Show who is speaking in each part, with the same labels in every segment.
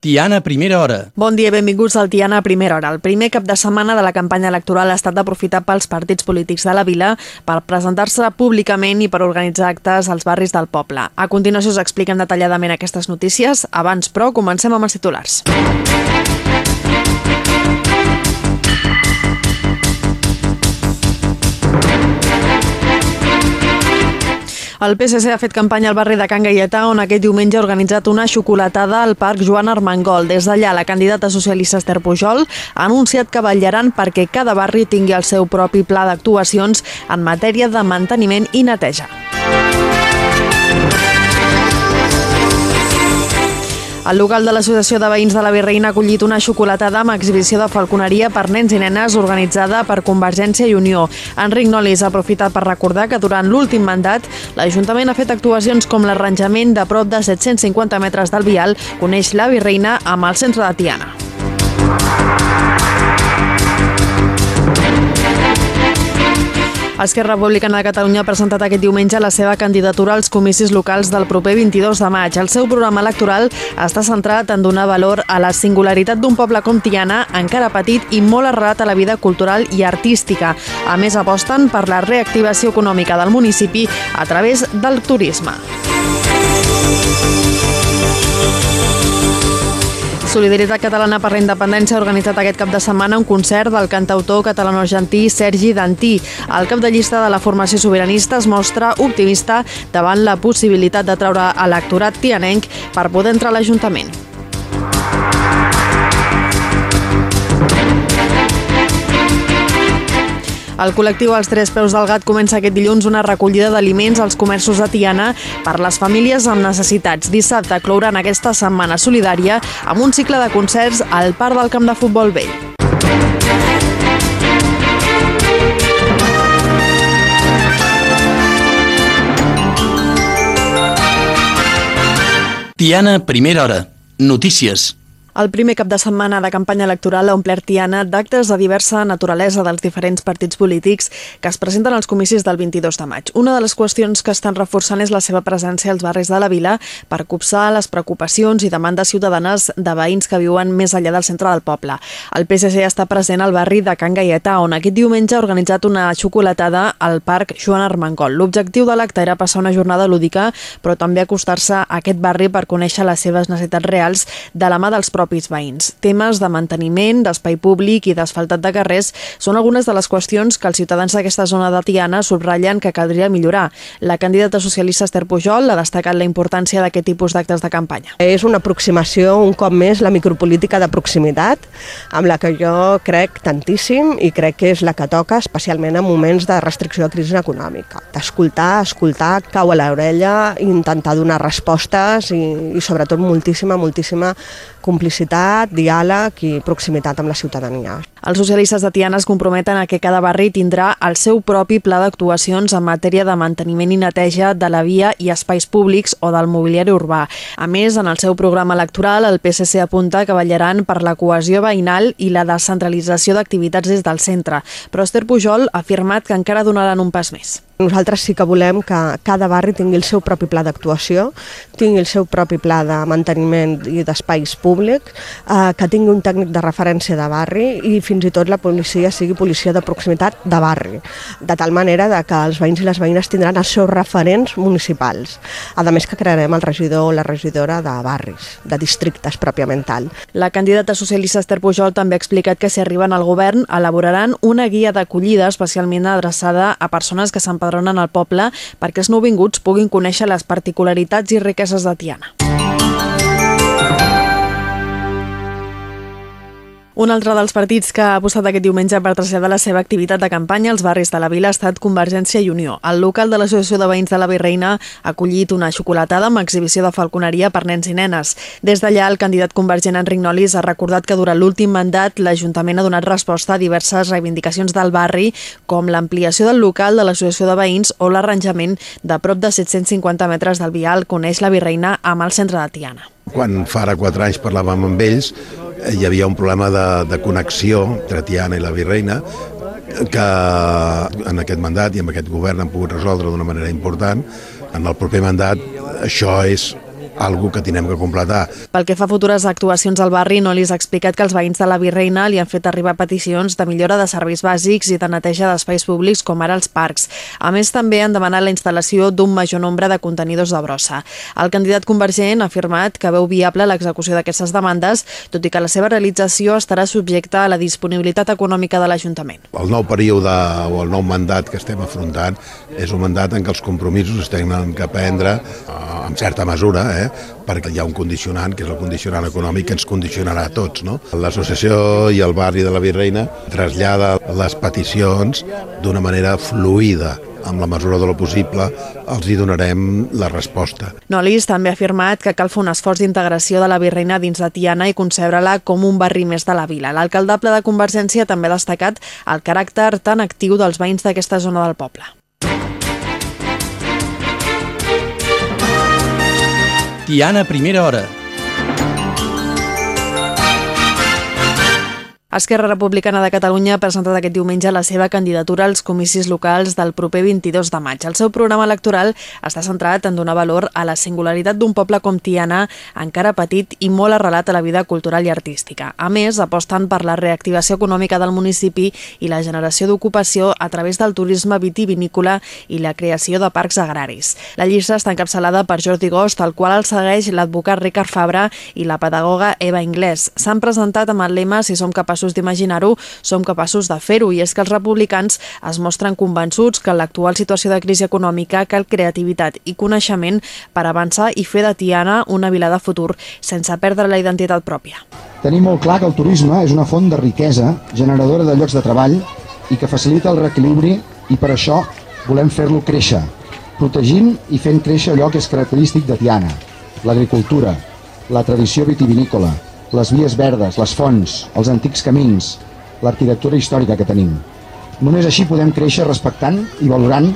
Speaker 1: Tiana, primera hora.
Speaker 2: Bon dia, benvinguts al Tiana a primera hora. El primer cap de setmana de la campanya electoral ha estat aprofitat pels partits polítics de la vila per presentar-se públicament i per organitzar actes als barris del poble. A continuació us expliquen detalladament aquestes notícies. Abans, però, comencem amb els titulars. El PSC ha fet campanya al barri de Can Gaietà, on aquest diumenge ha organitzat una xocolatada al Parc Joan Armengol. Des d'allà, la candidata socialista Esther Pujol ha anunciat que vetllaran perquè cada barri tingui el seu propi pla d'actuacions en matèria de manteniment i neteja. El local de l'Associació de Veïns de la Virreina ha acollit una xocolatada amb exhibició de falconeria per nens i nenes organitzada per Convergència i Unió. Enric Nolis ha aprofitat per recordar que durant l'últim mandat l'Ajuntament ha fet actuacions com l'arranjament de prop de 750 metres del vial coneix la Virreina amb el centre de Tiana. Esquerra Republicana de Catalunya ha presentat aquest diumenge la seva candidatura als comicis locals del proper 22 de maig. El seu programa electoral està centrat en donar valor a la singularitat d'un poble com Tiana, encara petit i molt arrelat a la vida cultural i artística. A més, aposten per la reactivació econòmica del municipi a través del turisme. Solidaritat Catalana per la Independència ha organitzat aquest cap de setmana un concert del cantautor catalano-argentí Sergi Dantí. El cap de llista de la formació sobiranista es mostra optimista davant la possibilitat de treure electorat tianenc per poder entrar a l'Ajuntament. El col·lectiu Els Tres Peus del Gat comença aquest dilluns una recollida d'aliments als comerços de Tiana per les famílies amb necessitats. Dissabte clouran aquesta setmana solidària amb un cicle de concerts al Parc del Camp de Futbol Vell.
Speaker 1: Tiana, primera hora. Notícies.
Speaker 2: El primer cap de setmana de campanya electoral ha omplert Tiana d'actes de diversa naturalesa dels diferents partits polítics que es presenten als comicis del 22 de maig. Una de les qüestions que estan reforçant és la seva presència als barris de la vila per copsar les preocupacions i demandes ciutadanes de veïns que viuen més enllà del centre del poble. El PSC està present al barri de Can Gaietà, on aquest diumenge ha organitzat una xocolatada al Parc Joan Armengol. L'objectiu de l'acte era passar una jornada lúdica, però també acostar-se a aquest barri per conèixer les seves necessitats reals de la mà dels propis propis veïns. Temes de manteniment, d'espai públic i d'asfaltat de carrers són algunes de les qüestions que els ciutadans d'aquesta zona de Tiana subratllen que caldria millorar. La candidata socialista Esther Pujol ha destacat la importància d'aquest tipus d'actes de campanya.
Speaker 3: És una aproximació, un cop més, la micropolítica de proximitat, amb la que jo crec tantíssim i crec que és la que toca especialment en moments de restricció de crisi econòmica. D'escoltar, escoltar, cau a l'orella, intentar donar respostes i, i sobretot moltíssima, moltíssima complicitat, diàleg i proximitat amb la ciutadania.
Speaker 2: Els socialistes de Tiana es comprometen a que cada barri tindrà el seu propi pla d'actuacions en matèria de manteniment i neteja de la via i espais públics o del mobiliari urbà. A més, en el seu programa electoral, el PSC apunta que vetllaran per la cohesió veïnal i la descentralització d'activitats des del centre. Però Esther Pujol ha afirmat que encara donaran un pas més.
Speaker 3: Nosaltres sí que volem que cada barri tingui el seu propi pla d'actuació, tingui el seu propi pla de manteniment i d'espais públics, eh, que tingui un tècnic de referència de barri i fins i tot la policia sigui policia de proximitat de barri, de tal manera de que els veïns i les veïnes tindran els seus referents municipals. A més que crearem el regidor o la regidora de barris, de districtes pròpiament tal.
Speaker 2: La candidata socialista Esther Pujol també ha explicat que si arriben al govern elaboraran una guia d'acollida especialment adreçada a persones que s'empadronen al poble perquè els nouvinguts puguin conèixer les particularitats i riqueses de Tiana. Un altre dels partits que ha apostat aquest diumenge per traslladar la seva activitat de campanya als barris de la vila ha estat Convergència i Unió. El local de l'Associació de Veïns de la Virreina ha acollit una xocolatada amb exhibició de falconeria per nens i nenes. Des d'allà, el candidat convergent Enric Nolis ha recordat que durant l'últim mandat l'Ajuntament ha donat resposta a diverses reivindicacions del barri, com l'ampliació del local de l'Associació de Veïns o l'arranjament de prop de 750 metres del vial coneix la Virreina amb el centre de Tiana.
Speaker 4: Quan fa ara quatre anys parlàvem amb ells, hi havia un problema de, de connexió entre Tiana i la Virreina que en aquest mandat i amb aquest govern han pogut resoldre d'una manera important. En el proper mandat això és algo que tindrem que completar.
Speaker 2: Pel que fa a futures actuacions al barri, no li ha explicat que els veïns de la Virreina li han fet arribar peticions de millora de serveis bàsics i de neteja d'espais públics com ara els parcs. A més, també han demanat la instal·lació d'un major nombre de contenidors de brossa. El candidat convergent ha afirmat que veu viable l'execució d'aquestes demandes, tot i que la seva realització estarà subjecta a la disponibilitat econòmica de l'Ajuntament.
Speaker 4: El nou període o el nou mandat que estem afrontant és un mandat en què els compromisos es tenen que prendre eh, en certa mesura, eh, perquè hi ha un condicionant, que és el condicionant econòmic, que ens condicionarà a tots. No? L'associació i el barri de la Virreina trasllada les peticions d'una manera fluida amb la mesura de lo possible, els hi donarem la resposta.
Speaker 2: Nolis també ha afirmat que cal fer un esforç d'integració de la Virreina dins de Tiana i concebre-la com un barri més de la vila. L'alcaldable de Convergència també ha destacat el caràcter tan actiu dels veïns d'aquesta zona del poble.
Speaker 1: Tiana, primera hora.
Speaker 2: Esquerra Republicana de Catalunya ha presentat aquest diumenge la seva candidatura als comicis locals del proper 22 de maig. El seu programa electoral està centrat en donar valor a la singularitat d'un poble com Tiana, encara petit i molt arrelat a la vida cultural i artística. A més, aposten per la reactivació econòmica del municipi i la generació d'ocupació a través del turisme vitivinícola i la creació de parcs agraris. La llista està encapçalada per Jordi Gost, el qual el segueix l'advocat Ricard Fabra i la pedagoga Eva Inglés. S'han presentat amb el lema Si som capaços capaços d'imaginar-ho, som capaços de fer-ho, i és que els republicans es mostren convençuts que en l'actual situació de crisi econòmica cal creativitat i coneixement per avançar i fer de Tiana una vila de futur sense perdre la identitat pròpia.
Speaker 5: Tenim molt clar que el turisme és una font de riquesa, generadora de llocs de treball i que facilita el reequilibri i per això volem fer-lo créixer, protegint i fent créixer allò que és característic de Tiana, l'agricultura, la tradició vitivinícola, les vies verdes, les fonts, els antics camins, l'arquitectura històrica que tenim. Només així podem créixer respectant i valorant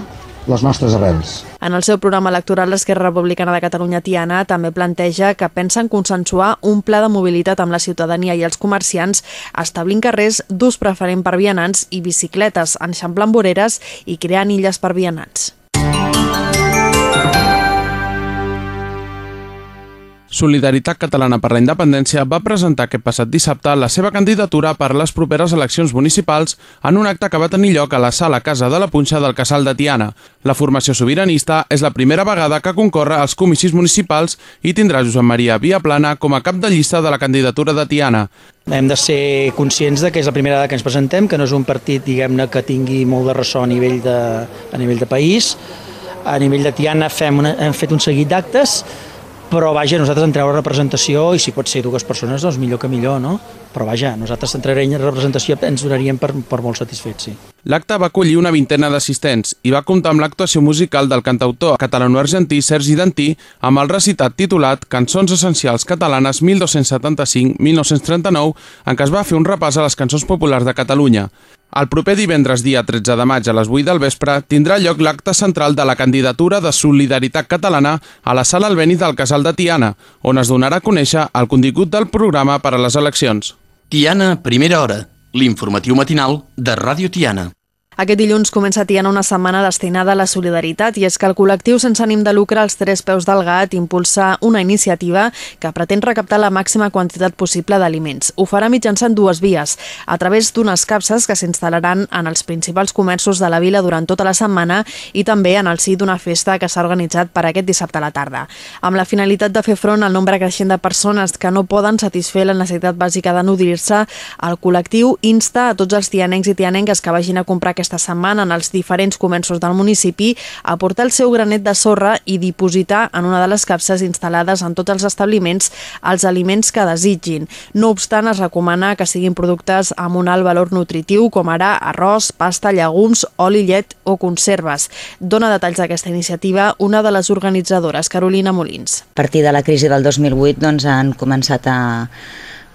Speaker 5: les nostres arrels.
Speaker 2: En el seu programa electoral, l'Esquerra Republicana de Catalunya Tiana també planteja que pensen consensuar un pla de mobilitat amb la ciutadania i els comerciants, establint carrers d'ús preferent per vianants i bicicletes, enxamplant voreres i creant illes per vianants.
Speaker 6: Solidaritat Catalana per la Independència va presentar aquest passat dissabte la seva candidatura per les properes eleccions municipals en un acte que va tenir lloc a la sala Casa de la Punxa del Casal de Tiana. La formació sobiranista és la primera vegada que concorre als comicis municipals i tindrà Josep Maria Viaplana com a cap de llista de la candidatura de Tiana.
Speaker 7: Hem de ser conscients de que és la primera vegada que ens presentem, que no és un partit diguem-ne que tingui molt de ressò a nivell de, a nivell de país. A nivell de Tiana fem una, hem fet un seguit d'actes, però vaja, nosaltres en treure representació i si pot ser dues persones, doncs millor que millor, no? Però vaja, nosaltres en traurem representació ens donaríem per, per molt satisfets, sí.
Speaker 6: L'acte va acollir una vintena d'assistents i va comptar amb l'actuació musical del cantautor catalano-argentí Sergi Dantí amb el recitat titulat Cançons essencials catalanes 1275-1939 en què es va fer un repàs a les cançons populars de Catalunya. El proper divendres dia 13 de maig a les 8 del vespre tindrà lloc l'acte central de la candidatura de Solidaritat Catalana a la Sala Albéniz del Casal de Tiana, on es donarà a conèixer el contingut del programa per a les eleccions.
Speaker 1: Tiana, primera hora. L'informatiu matinal de Ràdio Tiana.
Speaker 2: Aquest dilluns comença Tiana una setmana destinada a la solidaritat i és que el col·lectiu sense ànim de lucre als tres peus del gat impulsa una iniciativa que pretén recaptar la màxima quantitat possible d'aliments. Ho farà mitjançant dues vies, a través d'unes capses que s'instal·laran en els principals comerços de la vila durant tota la setmana i també en el si d'una festa que s'ha organitzat per aquest dissabte a la tarda. Amb la finalitat de fer front al nombre creixent de persones que no poden satisfer la necessitat bàsica de nodrir-se, el col·lectiu insta a tots els tianencs i tianenques que vagin a comprar aquesta setmana en els diferents comerços del municipi a portar el seu granet de sorra i dipositar en una de les capses instal·lades en tots els establiments els aliments que desitgin. No obstant, es recomana que siguin productes amb un alt valor nutritiu, com ara arròs, pasta, llegums, oli, llet o conserves. Dona detalls d'aquesta iniciativa una de les organitzadores, Carolina Molins.
Speaker 8: A partir de la crisi del 2008 doncs, han començat a,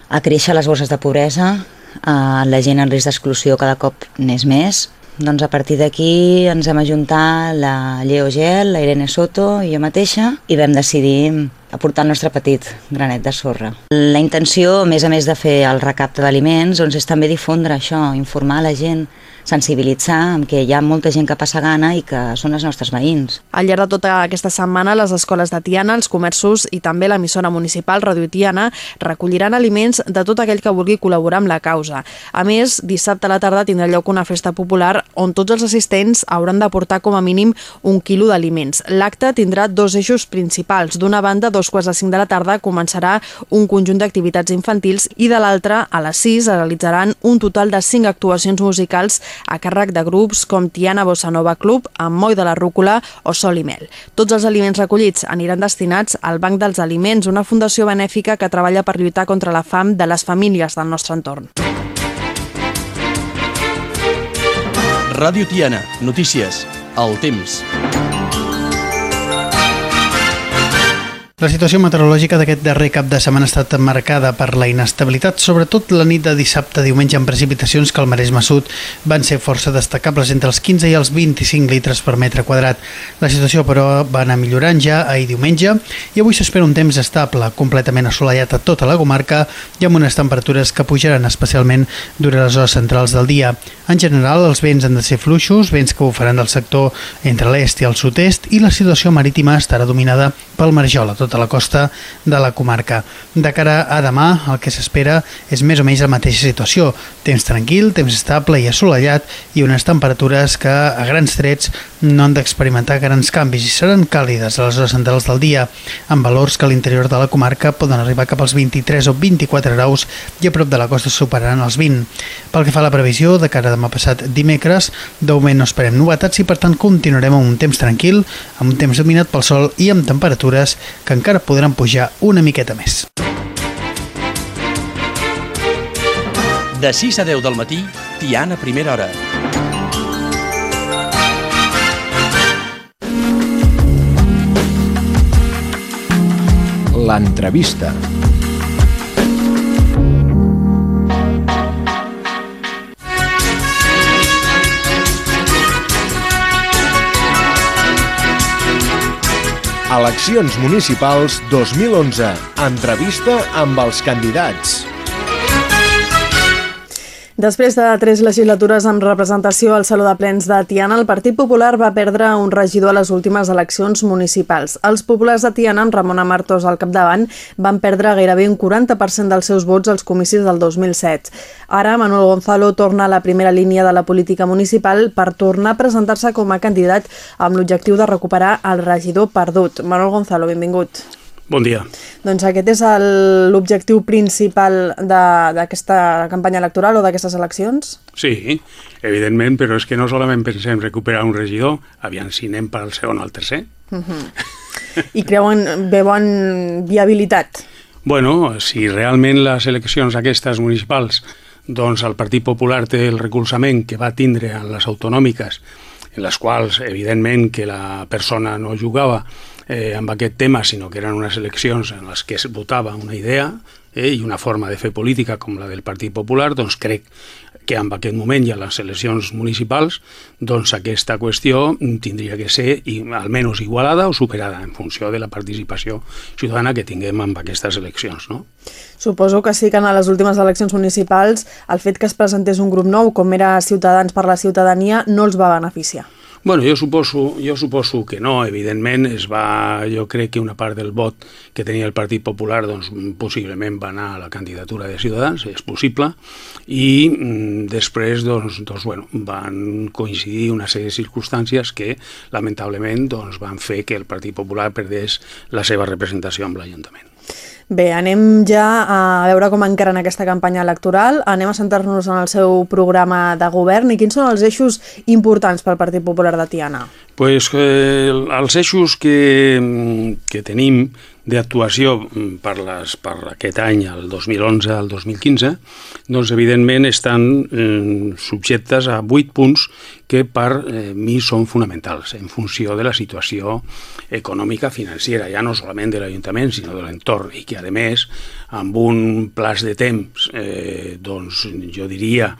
Speaker 8: a créixer les bosses de pobresa, eh, la gent en risc d'exclusió cada cop n'és més, doncs a partir d'aquí ens vam ajuntar la Lleo Gel, la Irene Soto i jo mateixa i vam decidir aportar el nostre petit granet de sorra. La intenció, a més a més de fer el recapte d'aliments, doncs és també difondre això, informar la gent sensibilitzar amb que hi ha molta gent que passa gana i que són els nostres veïns.
Speaker 2: Al llarg de tota aquesta setmana, les escoles de Tiana, els comerços i també l'emissora municipal Radio Tiana recolliran aliments de tot aquell que vulgui col·laborar amb la causa. A més, dissabte a la tarda tindrà lloc una festa popular on tots els assistents hauran de portar com a mínim un quilo d'aliments. L'acte tindrà dos eixos principals. D'una banda, dos quarts de cinc de la tarda començarà un conjunt d'activitats infantils i de l'altra, a les sis, realitzaran un total de cinc actuacions musicals a càrrec de grups com Tiana Bossa Nova Club, amb Moi de la Rúcula o Sol i Mel. Tots els aliments recollits aniran destinats al Banc dels Aliments, una fundació benèfica que treballa per lluitar contra la fam de les famílies del nostre entorn.
Speaker 1: Ràdio Tiana, notícies, el temps.
Speaker 9: La situació meteorològica d'aquest darrer cap de setmana ha estat marcada per la inestabilitat, sobretot la nit de dissabte diumenge amb precipitacions que al Maresme Sud van ser força destacables entre els 15 i els 25 litres per metre quadrat. La situació, però, va anar millorant ja ahir diumenge i avui s'espera un temps estable, completament assolellat a tota la comarca i amb unes temperatures que pujaran especialment durant les hores centrals del dia. En general, els vents han de ser fluixos, vents que ho faran del sector entre l'est i el sud-est i la situació marítima estarà dominada pel Marjol, a tota la costa de la comarca. De cara a demà, el que s'espera és més o menys la mateixa situació. Temps tranquil, temps estable i assolellat i unes temperatures que a grans trets no han d'experimentar grans canvis i seran càlides a les hores centrals del dia, amb valors que a l'interior de la comarca poden arribar cap als 23 o 24 graus i a prop de la costa superaran els 20. Pel que fa a la previsió, de cara a demà passat dimecres, d'augment no esperem novetats i per tant continuarem amb un temps tranquil, amb un temps dominat pel sol i amb temperatures que encara podran pujar una miqueta més.
Speaker 1: De 6 a 10 del matí, Tiana Primera Hora.
Speaker 10: L'entrevista. Eleccions municipals 2011. Entrevista amb els candidats.
Speaker 2: Després de tres legislatures amb representació al Saló de Plens de Tiana, el Partit Popular va perdre un regidor a les últimes eleccions municipals. Els populars de Tiana, amb Ramon Amartos al capdavant, van perdre gairebé un 40% dels seus vots als comicis del 2007. Ara, Manuel Gonzalo torna a la primera línia de la política municipal per tornar a presentar-se com a candidat amb l'objectiu de recuperar el regidor perdut. Manuel Gonzalo, benvingut.
Speaker 11: Bon dia.
Speaker 2: Doncs aquest és l'objectiu principal d'aquesta campanya electoral o d'aquestes eleccions?
Speaker 11: Sí, evidentment, però és que no solament pensem recuperar un regidor, aviam si anem per al segon o al tercer.
Speaker 2: Uh -huh. I creuen, veuen viabilitat?
Speaker 11: Bueno, si realment les eleccions aquestes municipals doncs el Partit Popular té el recolzament que va tindre en les autonòmiques, en les quals, evidentment, que la persona no jugava eh, amb aquest tema, sinó que eren unes eleccions en les que es votava una idea eh, i una forma de fer política com la del Partit Popular, doncs crec que en aquest moment i a les eleccions municipals doncs aquesta qüestió tindria que ser i, almenys igualada o superada en funció de la participació ciutadana que tinguem en aquestes eleccions. No?
Speaker 2: Suposo que sí que en les últimes eleccions municipals el fet que es presentés un grup nou com era Ciutadans per la Ciutadania no els va beneficiar.
Speaker 11: Bueno, jo suposo, jo suposo que no, evidentment es va, jo crec que una part del vot que tenia el Partit Popular doncs, possiblement va anar a la candidatura de Ciutadans, és possible, i mm, després doncs, doncs, bueno, van coincidir una sèrie de circumstàncies que lamentablement doncs, van fer que el Partit Popular perdés la seva representació amb l'Ajuntament.
Speaker 2: Bé, anem ja a veure com encara en aquesta campanya electoral. Anem a centrar-nos en el seu programa de govern i quins són els eixos importants pel Partit Popular de Tiana?
Speaker 11: Pues, eh, els eixos que, que tenim d'actuació per, les, per aquest any, el 2011 al 2015, doncs evidentment estan eh, subjectes a vuit punts que per eh, mi són fonamentals en funció de la situació econòmica financera, ja no solament de l'Ajuntament, sinó de l'entorn, i que, a més, amb un plaç de temps, eh, doncs jo diria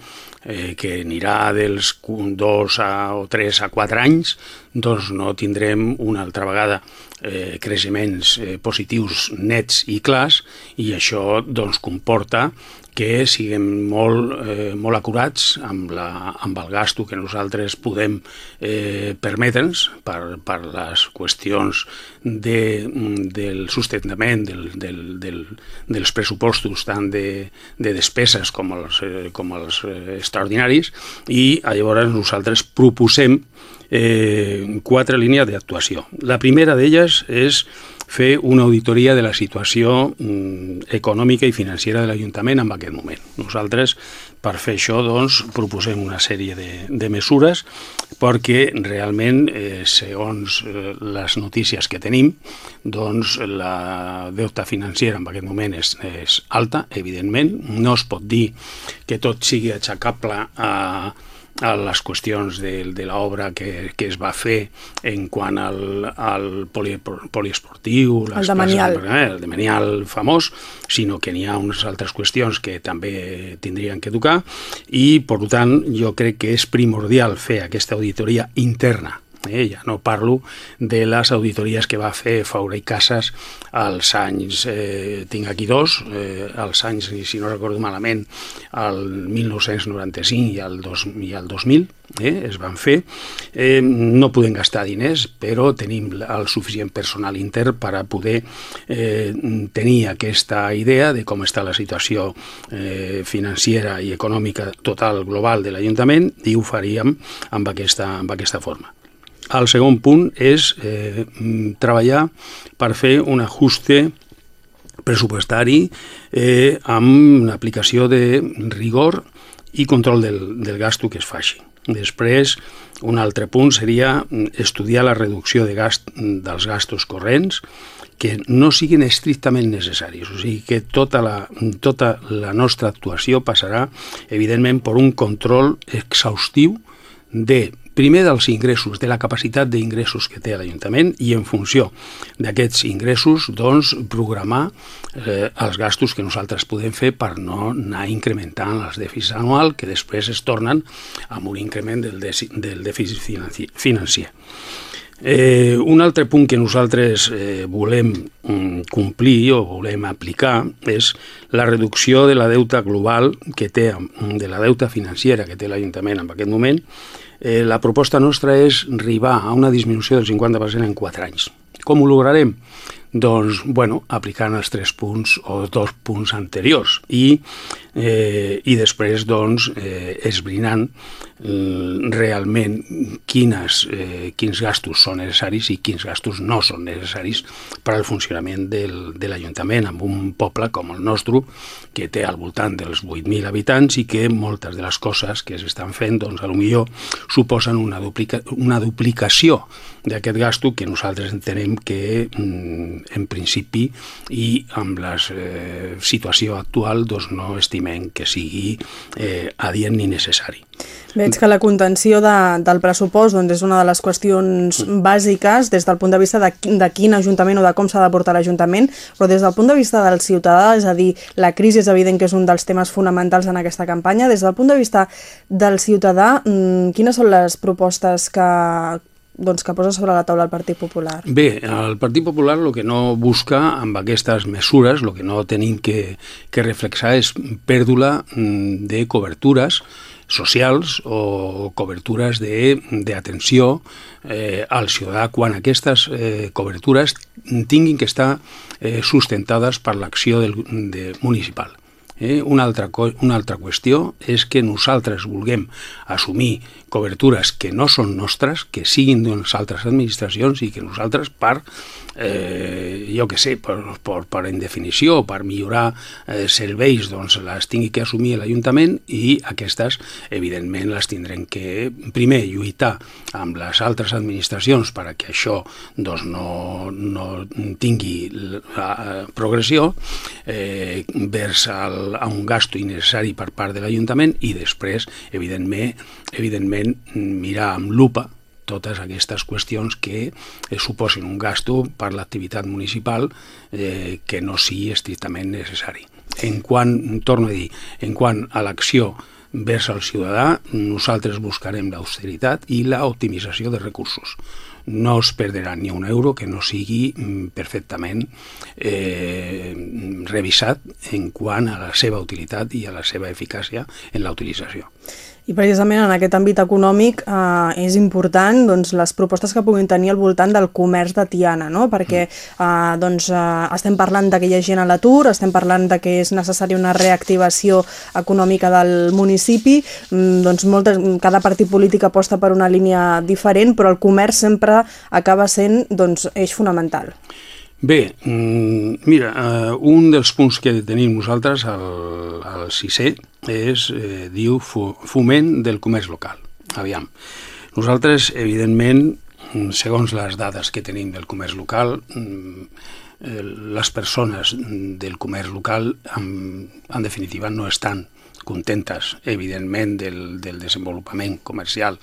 Speaker 11: eh, que anirà dels 2 a, o 3 a 4 anys, doncs no tindrem una altra vegada eh, creixements eh, positius nets i clars i això doncs, comporta que siguem molt, eh, molt acurats amb, la, amb el gasto que nosaltres podem eh, permetre'ns per, per les qüestions de, del sustentament del, del, del, dels pressupostos tant de, de despeses com els, eh, com els eh, extraordinaris i llavors nosaltres proposem quatre línies d'actuació. La primera d'elles és fer una auditoria de la situació mm, econòmica i financera de l'Ajuntament en aquest moment. Nosaltres, per fer això, doncs, proposem una sèrie de, de mesures perquè realment, eh, segons eh, les notícies que tenim, doncs la deuta financera en aquest moment és, és alta, evidentment. No es pot dir que tot sigui aixecable a, a les qüestions de, de l'obra que, que es va fer en quant al, al poli, poliesportiu,
Speaker 2: les el de Manial.
Speaker 11: Eh, el de Manial famós, sinó que n'hi ha unes altres qüestions que també tindrien que tocar i, per tant, jo crec que és primordial fer aquesta auditoria interna Eh? Ja no parlo de les auditories que va fer Faura i Casas als anys, eh, tinc aquí dos, eh, als anys, si no recordo malament, el 1995 i el, dos, i el 2000, eh, es van fer. Eh, no podem gastar diners, però tenim el suficient personal intern per a poder eh, tenir aquesta idea de com està la situació eh, financera i econòmica total global de l'Ajuntament i ho faríem amb aquesta, amb aquesta forma. El segon punt és eh, treballar per fer un ajuste pressupostari eh, amb una aplicació de rigor i control del, del gasto que es faci. Després, un altre punt seria estudiar la reducció de gast, dels gastos corrents que no siguin estrictament necessaris. O sigui que tota la, tota la nostra actuació passarà, evidentment, per un control exhaustiu de primer dels ingressos, de la capacitat d'ingressos que té l'Ajuntament i en funció d'aquests ingressos doncs, programar eh, els gastos que nosaltres podem fer per no anar incrementant els dèficits anual que després es tornen amb un increment del, del dèficit financer. Eh, un altre punt que nosaltres eh, volem mm, complir o volem aplicar és la reducció de la deuta global que té, de la deuta financera que té l'Ajuntament en aquest moment, Eh, la proposta nostra és arribar a una disminució del 50% en 4 anys. Com ho lograrem? Doncs, bueno, aplicant els tres punts o dos punts anteriors i, eh, i després, doncs, eh, esbrinant realment quines, eh, quins gastos són necessaris i quins gastos no són necessaris per al funcionament del, de l'Ajuntament en un poble com el nostre, que té al voltant dels 8.000 habitants i que moltes de les coses que s'estan fent, doncs, a lo millor suposen una, duplica, una duplicació d'aquest gasto que nosaltres entenem que mm, en principi i amb la eh, situació actual doncs no estimem que sigui eh, adient ni necessari.
Speaker 2: Veig que la contenció de, del pressupost doncs, és una de les qüestions bàsiques des del punt de vista de, de quin ajuntament o de com s'ha de portar l'Ajuntament, però des del punt de vista del ciutadà, és a dir, la crisi és evident que és un dels temes fonamentals en aquesta campanya, des del punt de vista del ciutadà, mm, quines són les propostes que, doncs, que posa sobre la taula el Partit Popular?
Speaker 11: Bé, el Partit Popular el que no busca amb aquestes mesures, el que no tenim que, que reflexar és pèrdua mm, de cobertures socials o cobertures d'atenció eh, al ciutadà quan aquestes eh, cobertures tinguin que estar eh, sustentades per l'acció de, municipal. Eh? Una, altra, una altra qüestió és que nosaltres vulguem assumir cobertures que no són nostres, que siguin d'unes altres administracions i que nosaltres, per eh, jo que sé, per, per, per en definició, per millorar eh, serveis, doncs les tingui que assumir l'Ajuntament i aquestes, evidentment, les tindrem que, primer, lluitar amb les altres administracions per que això doncs, no, no tingui la progressió, eh, vers el, a un gasto innecessari per part de l'Ajuntament i després, evidentment, evidentment mirar amb lupa totes aquestes qüestions que eh, suposen un gasto per l'activitat municipal eh, que no sigui estrictament necessari. En quant, torno a dir, en quant a l'acció vers el ciutadà, nosaltres buscarem l'austeritat i l'optimització de recursos. No es perdrà ni un euro que no sigui mm, perfectament eh, revisat en quant a la seva utilitat i a la seva eficàcia en la utilització.
Speaker 2: I precisament en aquest àmbit econòmic eh, és important doncs, les propostes que puguin tenir al voltant del comerç de Tiana, no? perquè mm. eh, doncs, eh, estem parlant de que hi ha gent a l'atur, estem parlant de que és necessària una reactivació econòmica del municipi, mm, doncs moltes, cada partit polític aposta per una línia diferent, però el comerç sempre acaba sent doncs, eix fonamental.
Speaker 11: Bé, mm, mira, uh, un dels punts que tenim nosaltres al, al CICE és, eh, diu, foment del comerç local. Aviam, nosaltres, evidentment, mm, segons les dades que tenim del comerç local, mm, eh, les persones del comerç local, en, en definitiva, no estan contentes, evidentment, del, del desenvolupament comercial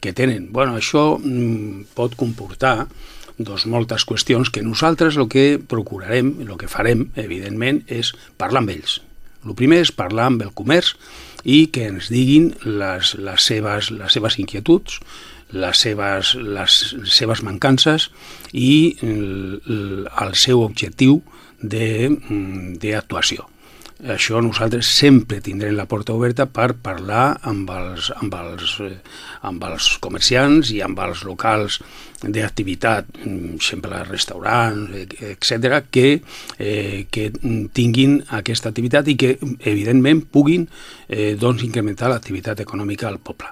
Speaker 11: que tenen. Bueno, això pot comportar doncs, moltes qüestions que nosaltres el que procurarem, el que farem, evidentment, és parlar amb ells. El primer és parlar amb el comerç i que ens diguin les, les, seves, les seves inquietuds, les seves, les seves mancances i el, el seu objectiu d'actuació. Això nosaltres sempre tindrem la porta oberta per parlar amb els, amb els, eh, amb els comerciants i amb els locals d'activitat, mm, sempre restaurants, etc que, eh, que tinguin aquesta activitat i que, evidentment, puguin eh, doncs, incrementar l'activitat econòmica al poble.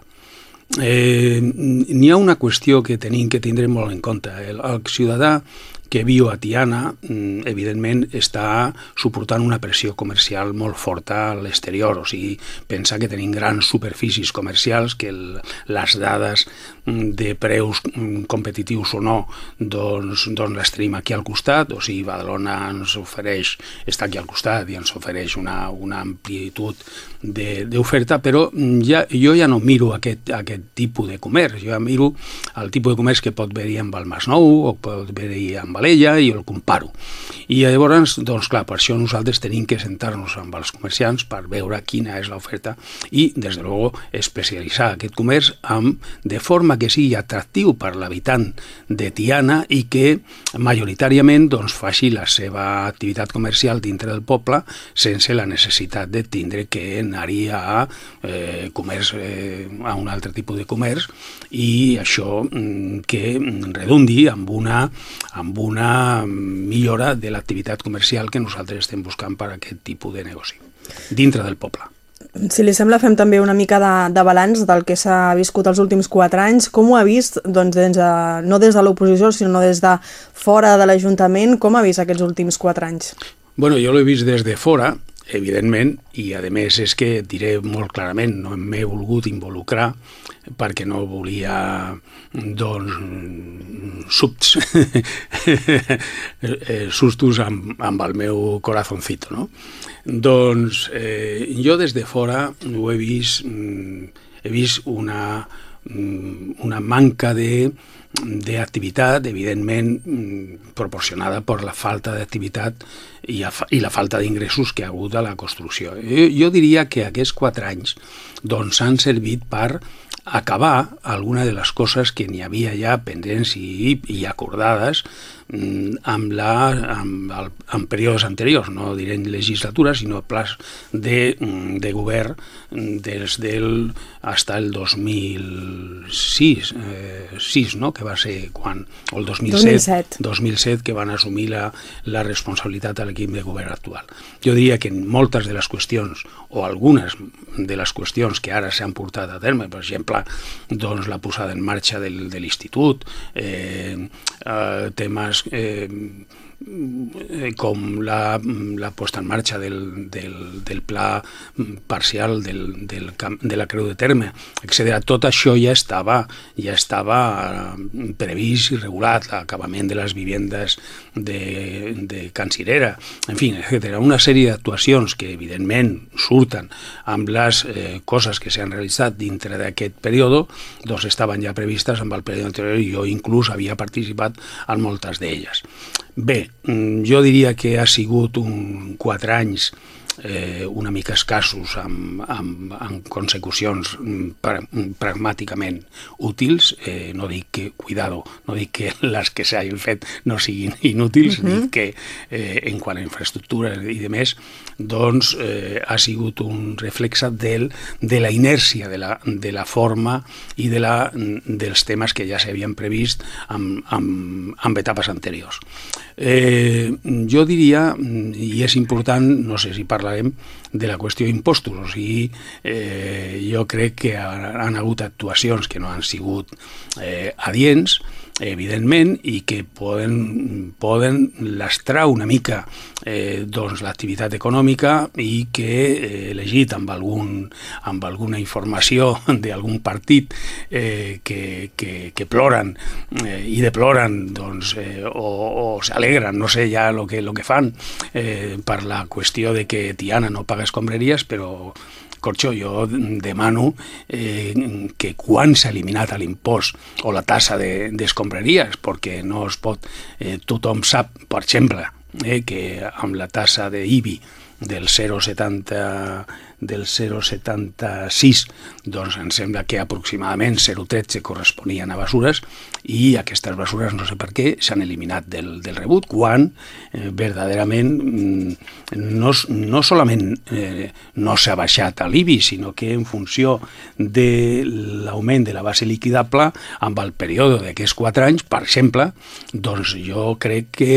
Speaker 11: Eh, N'hi ha una qüestió que tenim que tindre molt en compte. El, el ciutadà que viu a Tiana, mm, evidentment, està suportant una pressió comercial molt forta a l'exterior, o sigui, pensa que tenim grans superfícies comercials, que el, les dades mm, de preus mm, competitius o no, doncs, doncs les tenim aquí al costat, o sigui, Badalona ens ofereix, està aquí al costat i ens ofereix una, una amplitud d'oferta, però ja, jo ja no miro aquest, aquest tipus de comerç, jo ja miro el tipus de comerç que pot haver-hi amb el Masnou o pot haver-hi amb amb ella i el comparo. I llavors, doncs clar, per això nosaltres tenim que sentar-nos amb els comerciants per veure quina és l'oferta i, des de luego, especialitzar aquest comerç amb, de forma que sigui atractiu per l'habitant de Tiana i que majoritàriament doncs, faci la seva activitat comercial dintre del poble sense la necessitat de tindre que anar-hi a eh, comerç, eh, a un altre tipus de comerç i això mm, que redundi amb una, amb una millora de l'activitat comercial que nosaltres estem buscant per a aquest tipus de negoci, dintre del poble.
Speaker 2: Si li sembla, fem també una mica de, de balanç del que s'ha viscut els últims quatre anys. Com ho ha vist, doncs, des de, no des de l'oposició, sinó des de fora de l'Ajuntament, com ha vist aquests últims quatre anys?
Speaker 11: Bueno, jo l'he vist des de fora, evidentment, i a més és que diré molt clarament, no m'he volgut involucrar perquè no volia doncs subts eh, sustos amb, amb el meu corazoncito no? doncs eh, jo des de fora ho he vist mm, he vist una, una manca de d'activitat, evidentment mm, proporcionada per la falta d'activitat i, i la falta d'ingressos que ha hagut a la construcció. Jo, jo diria que aquests quatre anys doncs, han servit per acabar alguna de les coses que n'hi havia ja pendents i, i acordades mm, amb, la, amb, el, amb períodes anteriors, no diré legislatura, sinó plans de, mm, de govern des del hasta el 2006, eh, 6, no? que va ser quan, o el 2007, 2007. 2007 que van assumir la, la responsabilitat a l'equip de govern actual. Jo diria que moltes de les qüestions, o algunes de les qüestions que ara s'han portat a terme, per exemple, doncs, la posada en marxa del, de l'institut, eh, eh, temes Eh, com la, la posta en marxa del, del, del pla parcial del, del, de la Creu de Terme, etc. Tot això ja estava, ja estava eh, previst i regulat, l'acabament de les vivendes de, de Can Cirera, en fi, etc. Una sèrie d'actuacions que evidentment surten amb les eh, coses que s'han realitzat dintre d'aquest període, doncs estaven ja previstes amb el període anterior i jo inclús havia participat en moltes d'elles. Bé, mm, jo diria que ha sigut un quatre anys eh, una mica escassos amb, amb, amb consecucions mm, pra, mm, pragmàticament útils, eh, no dic que, cuidado, no dic que les que s'hagin fet no siguin inútils, uh -huh. dic que eh, en quant a infraestructura i de més, doncs eh, ha sigut un reflexe del, de la inèrcia de la, de la forma i de la, dels temes que ja s'havien previst amb, amb, amb etapes anteriors. Eh, jo diria, i és important, no sé si parlarem de la qüestió d'impostos, o sigui, eh, jo crec que han hagut actuacions que no han sigut eh, adients, evidentment, i que poden, poden lastrar una mica eh, doncs, l'activitat econòmica i que eh, elegit amb, algun, amb alguna informació d'algun partit eh, que, que, que ploren eh, i deploren doncs, eh, o, o s'alegren, no sé ja el que, lo que fan eh, per la qüestió de que Tiana no paga escombraries, però Corxo, jo demano eh, que quan s'ha eliminat l'impost o la tassa d'escombraries, de, perquè no es pot... Eh, tothom sap, per exemple, eh, que amb la tassa d'IBI del 0,70 del 0,76 doncs em sembla que aproximadament 0,13 corresponien a basures i aquestes basures no sé per què s'han eliminat del, del rebut quan eh, verdaderament mm, no, no solament eh, no s'ha baixat a l'IBI sinó que en funció de l'augment de la base liquidable amb el període d'aquests 4 anys per exemple doncs jo crec que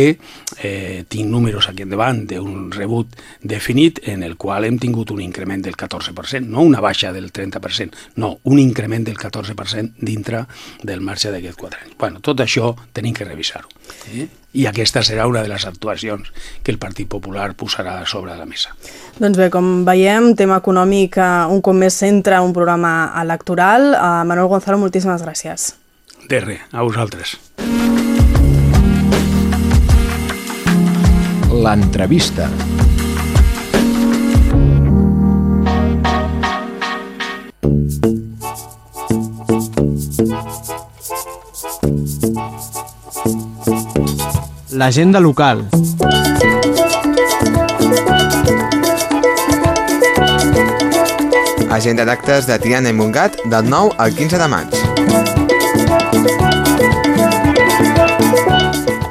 Speaker 11: eh, tinc números aquí endavant d'un rebut definit en el qual hem tingut un increment increment del 14%, no una baixa del 30%, no, un increment del 14% dintre del marge d'aquests 4 anys. Bueno, tot això tenim que revisar-ho. Eh? I aquesta serà una de les actuacions que el Partit Popular posarà sobre la mesa.
Speaker 2: Doncs bé, com veiem, tema econòmic un cop més centra un programa electoral. Uh, Manuel Gonzalo, moltíssimes gràcies.
Speaker 11: De res, a vosaltres.
Speaker 10: L'entrevista.
Speaker 12: L'agenda local.
Speaker 13: Agenda d'actes de Tiana i Montgat del 9 al 15 de maig.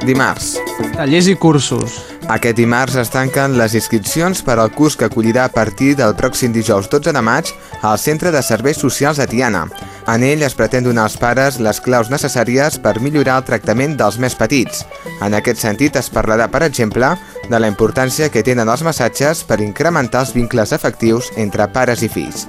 Speaker 13: Dimarts.
Speaker 12: Tallers i cursos.
Speaker 13: Aquest dimarts es tanquen les inscripcions per al curs que acollirà a partir del pròxim dijous 12 de maig al Centre de Serveis Socials de Tiana. En ell es pretén donar als pares les claus necessàries per millorar el tractament dels més petits. En aquest sentit es parlarà, per exemple, de la importància que tenen els massatges per incrementar els vincles afectius entre pares i fills.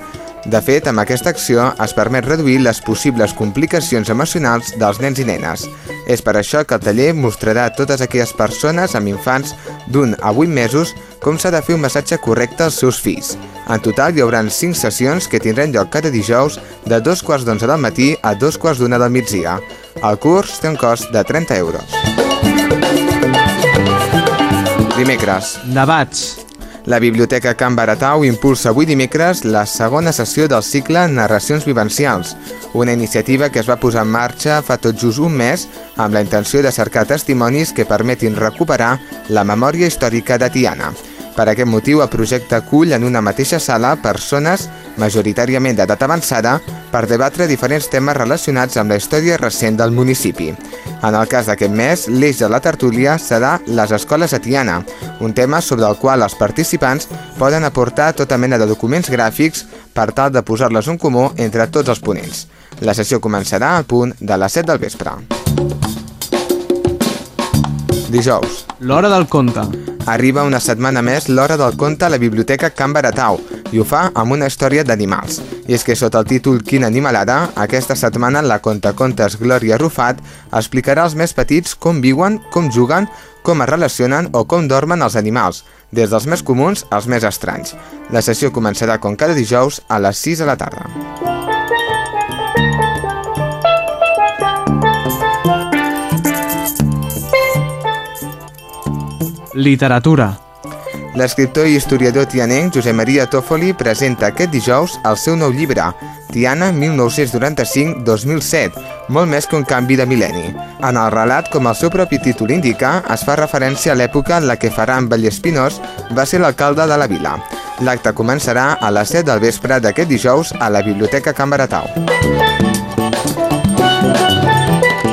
Speaker 13: De fet, amb aquesta acció es permet reduir les possibles complicacions emocionals dels nens i nenes. És per això que el taller mostrarà a totes aquelles persones amb infants d'un a 8 mesos com s'ha de fer un massatge correcte als seus fills. En total hi haurà 5 sessions que tindran lloc cada dijous de dos quarts d'onze del matí a dos quarts d'una del migdia. El curs té un cost de 30 euros. Dimecres.
Speaker 12: Debats.
Speaker 13: La Biblioteca Can Baratau impulsa avui dimecres la segona sessió del cicle Narracions Vivencials, una iniciativa que es va posar en marxa fa tot just un mes amb la intenció de cercar testimonis que permetin recuperar la memòria històrica de Tiana. Per aquest motiu, el projecte acull en una mateixa sala persones, majoritàriament d'edat avançada, per debatre diferents temes relacionats amb la història recent del municipi. En el cas d'aquest mes, l'eix de la tertúlia serà les escoles a Tiana, un tema sobre el qual els participants poden aportar tota mena de documents gràfics per tal de posar-les en comú entre tots els ponents. La sessió començarà al punt de les 7 del vespre. Dijous.
Speaker 12: L'hora del conte.
Speaker 13: Arriba una setmana més l'hora del conte a la Biblioteca Can Baratau i ho fa amb una història d'animals. I és que sota el títol Quina animalada, aquesta setmana la contacontes Glòria Rufat explicarà als més petits com viuen, com juguen, com es relacionen o com dormen els animals, des dels més comuns als més estranys. La sessió començarà com cada dijous a les 6 de la tarda.
Speaker 12: Literatura.
Speaker 13: L'escriptor i historiador tianenc Josep Maria Tòfoli presenta aquest dijous el seu nou llibre, Tiana 1995-2007, molt més que un canvi de mil·lenni. En el relat, com el seu propi títol indica, es fa referència a l'època en la que Ferran Vallespinós va ser l'alcalde de la vila. L'acte començarà a les 7 del vespre d'aquest dijous a la Biblioteca Can Baratau.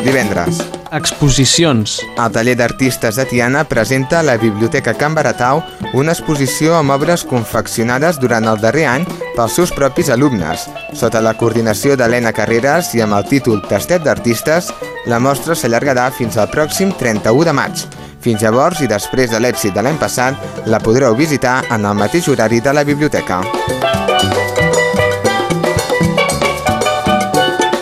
Speaker 13: Divendres.
Speaker 12: Exposicions.
Speaker 13: El taller d'artistes de Tiana presenta a la Biblioteca Can Baratau una exposició amb obres confeccionades durant el darrer any pels seus propis alumnes. Sota la coordinació d'Helena Carreras i amb el títol Tastet d'Artistes, la mostra s'allargarà fins al pròxim 31 de maig. Fins llavors i després de l'èxit de l'any passat, la podreu visitar en el mateix horari de la biblioteca.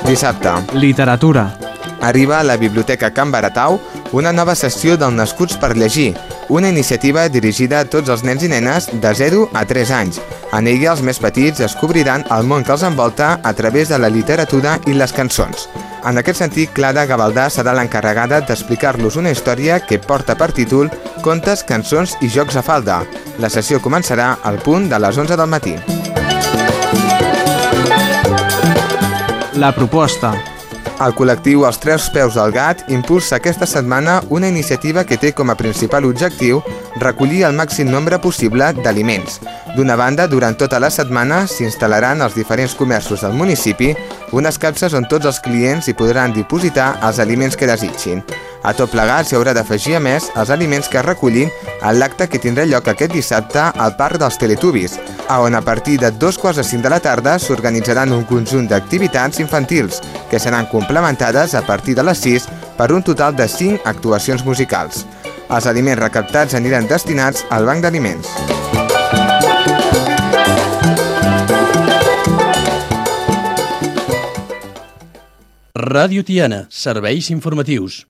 Speaker 13: Dissabte.
Speaker 12: Literatura.
Speaker 13: Arriba a la Biblioteca Can Baratau una nova sessió del Nascuts per Llegir, una iniciativa dirigida a tots els nens i nenes de 0 a 3 anys. En ella els més petits descobriran el món que els envolta a través de la literatura i les cançons. En aquest sentit, Clara Gavaldà serà l'encarregada d'explicar-los una història que porta per títol Contes, cançons i jocs a falda. La sessió començarà al punt de les 11 del matí.
Speaker 12: La proposta.
Speaker 13: El col·lectiu Els Tres Peus del Gat impulsa aquesta setmana una iniciativa que té com a principal objectiu recollir el màxim nombre possible d'aliments. D'una banda, durant tota la setmana s'instal·laran als diferents comerços del municipi unes capses on tots els clients hi podran dipositar els aliments que desitgin. A tot plegat s'hi haurà d'afegir a més els aliments que es recullin en l'acte que tindrà lloc aquest dissabte al Parc dels Teletubis, on a partir de dos quarts de cinc de la tarda s'organitzaran un conjunt d'activitats infantils que seran complementades a partir de les 6 per un total de 5 actuacions musicals. Els aliments recaptats aniran destinats al Banc d'Aliments.
Speaker 1: Ràdio Tiana, serveis informatius.